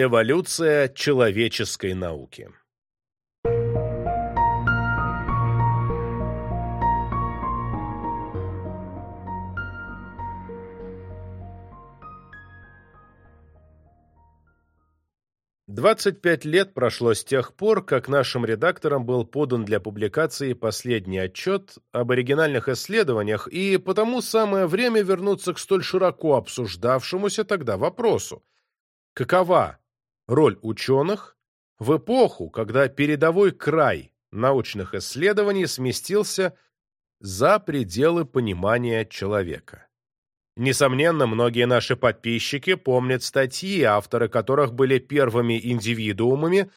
Эволюция человеческой науки Двадцать пять лет прошло с тех пор, как нашим редакторам был подан для публикации последний отчет об оригинальных исследованиях, и потому самое время вернуться к столь широко обсуждавшемуся тогда вопросу. Какова роль ученых в эпоху, когда передовой край научных исследований сместился за пределы понимания человека? Несомненно, многие наши подписчики помнят статьи, авторы которых были первыми индивидуумами,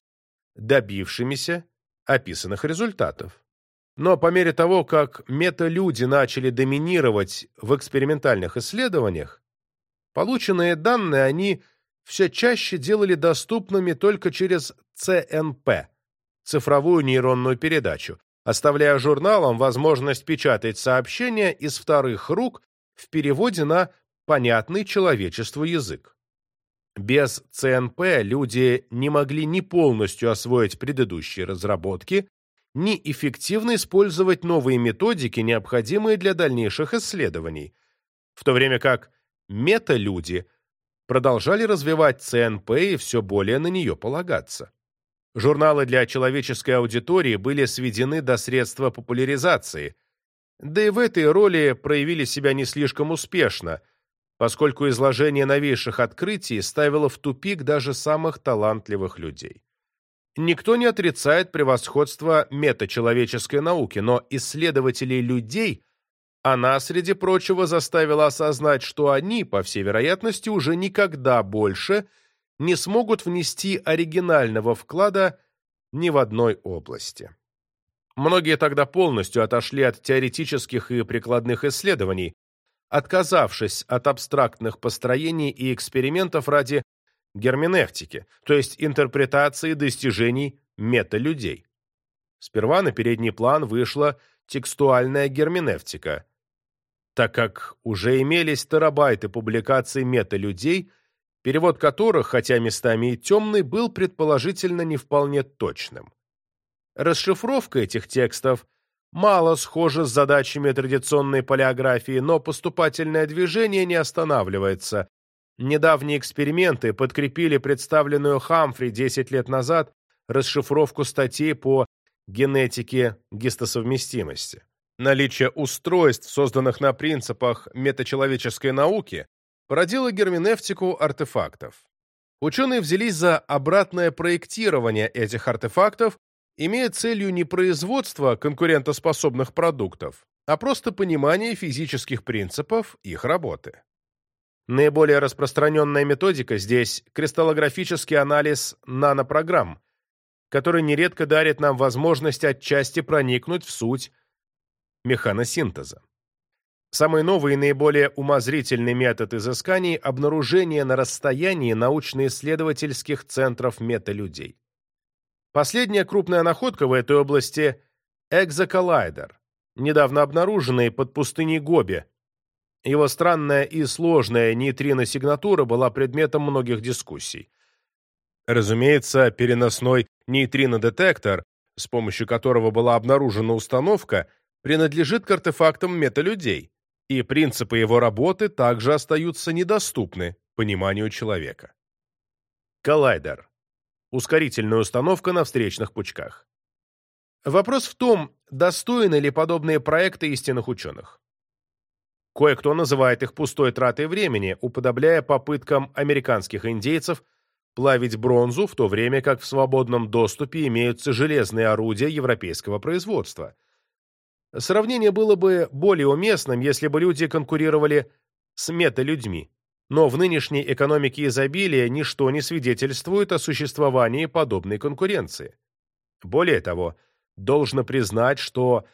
добившимися описанных результатов. Но по мере того, как мета-люди начали доминировать в экспериментальных исследованиях, полученные данные они все чаще делали доступными только через ЦНП – цифровую нейронную передачу, оставляя журналам возможность печатать сообщения из вторых рук в переводе на понятный человечеству язык. Без ЦНП люди не могли ни полностью освоить предыдущие разработки, ни эффективно использовать новые методики, необходимые для дальнейших исследований, в то время как мета-люди продолжали развивать ЦНП и все более на нее полагаться. Журналы для человеческой аудитории были сведены до средства популяризации – да и в этой роли проявили себя не слишком успешно, поскольку изложение новейших открытий ставило в тупик даже самых талантливых людей. Никто не отрицает превосходство метачеловеческой науки, но исследователей людей она, среди прочего, заставила осознать, что они, по всей вероятности, уже никогда больше не смогут внести оригинального вклада ни в одной области. Многие тогда полностью отошли от теоретических и прикладных исследований, отказавшись от абстрактных построений и экспериментов ради герменевтики, то есть интерпретации достижений мета-людей. Сперва на передний план вышла текстуальная герменевтика, так как уже имелись терабайты публикаций мета-людей, перевод которых, хотя местами и темный, был предположительно не вполне точным. Расшифровка этих текстов мало схожа с задачами традиционной палеографии, но поступательное движение не останавливается. Недавние эксперименты подкрепили представленную Хамфри 10 лет назад расшифровку статей по генетике гистосовместимости. Наличие устройств, созданных на принципах метачеловеческой науки, породило герменевтику артефактов. Ученые взялись за обратное проектирование этих артефактов имея целью не производство конкурентоспособных продуктов, а просто понимание физических принципов их работы. Наиболее распространенная методика здесь – кристаллографический анализ нанопрограмм, который нередко дарит нам возможность отчасти проникнуть в суть механосинтеза. Самый новый и наиболее умозрительный метод изысканий – обнаружение на расстоянии научно-исследовательских центров металюдей. Последняя крупная находка в этой области – экзоколлайдер, недавно обнаруженный под пустыней Гоби. Его странная и сложная нейтрино-сигнатура была предметом многих дискуссий. Разумеется, переносной нейтрино-детектор, с помощью которого была обнаружена установка, принадлежит к артефактам металюдей, и принципы его работы также остаются недоступны пониманию человека. Коллайдер ускорительная установка на встречных пучках. Вопрос в том, достойны ли подобные проекты истинных ученых. Кое-кто называет их пустой тратой времени, уподобляя попыткам американских индейцев плавить бронзу, в то время как в свободном доступе имеются железные орудия европейского производства. Сравнение было бы более уместным, если бы люди конкурировали с металюдьми но в нынешней экономике изобилия ничто не свидетельствует о существовании подобной конкуренции. Более того, должно признать, что,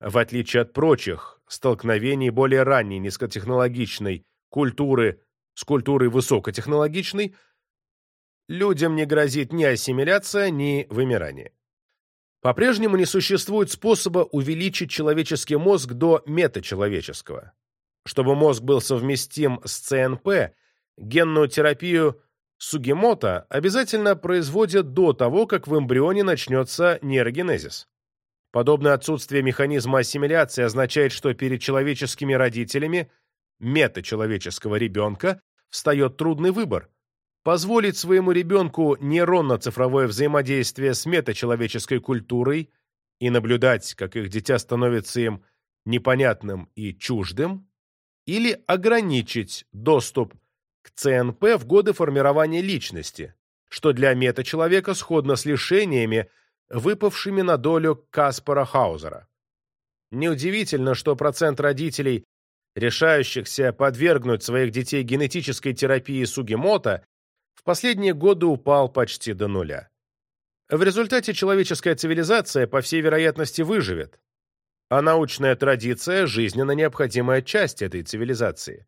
в отличие от прочих столкновений более ранней низкотехнологичной культуры с культурой высокотехнологичной, людям не грозит ни ассимиляция, ни вымирание. По-прежнему не существует способа увеличить человеческий мозг до метачеловеческого. Чтобы мозг был совместим с ЦНП, генную терапию Сугимота обязательно производят до того, как в эмбрионе начнется нейрогенезис. Подобное отсутствие механизма ассимиляции означает, что перед человеческими родителями метачеловеческого ребенка встает трудный выбор – позволить своему ребенку нейронно-цифровое взаимодействие с метачеловеческой культурой и наблюдать, как их дитя становится им непонятным и чуждым, или ограничить доступ к ЦНП в годы формирования личности, что для метачеловека сходно с лишениями, выпавшими на долю Каспара Хаузера. Неудивительно, что процент родителей, решающихся подвергнуть своих детей генетической терапии Сугимота, последние годы упал почти до нуля. В результате человеческая цивилизация, по всей вероятности, выживет, а научная традиция – жизненно необходимая часть этой цивилизации.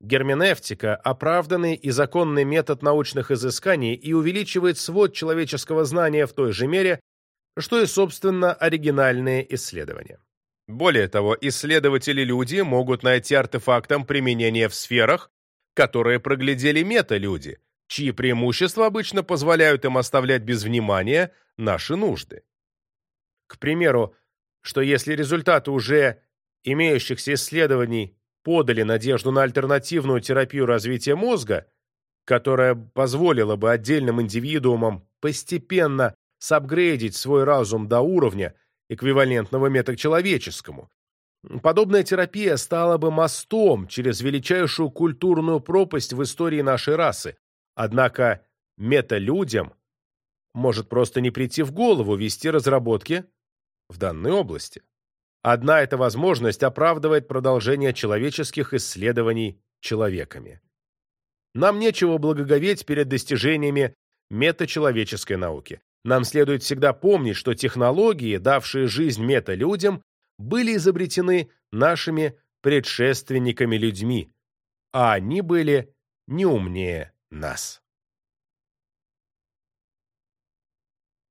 Герменевтика – оправданный и законный метод научных изысканий и увеличивает свод человеческого знания в той же мере, что и, собственно, оригинальные исследования. Более того, исследователи-люди могут найти артефактам применение в сферах, которые проглядели мета-люди, чьи преимущества обычно позволяют им оставлять без внимания наши нужды. К примеру, что если результаты уже имеющихся исследований подали надежду на альтернативную терапию развития мозга, которая позволила бы отдельным индивидуумам постепенно сапгрейдить свой разум до уровня, эквивалентного метачеловеческому. Подобная терапия стала бы мостом через величайшую культурную пропасть в истории нашей расы. Однако металюдям может просто не прийти в голову вести разработки в данной области. Одна эта возможность оправдывает продолжение человеческих исследований человеками. Нам нечего благоговеть перед достижениями метачеловеческой науки. Нам следует всегда помнить, что технологии, давшие жизнь металюдям, были изобретены нашими предшественниками-людьми, а они были не умнее нас.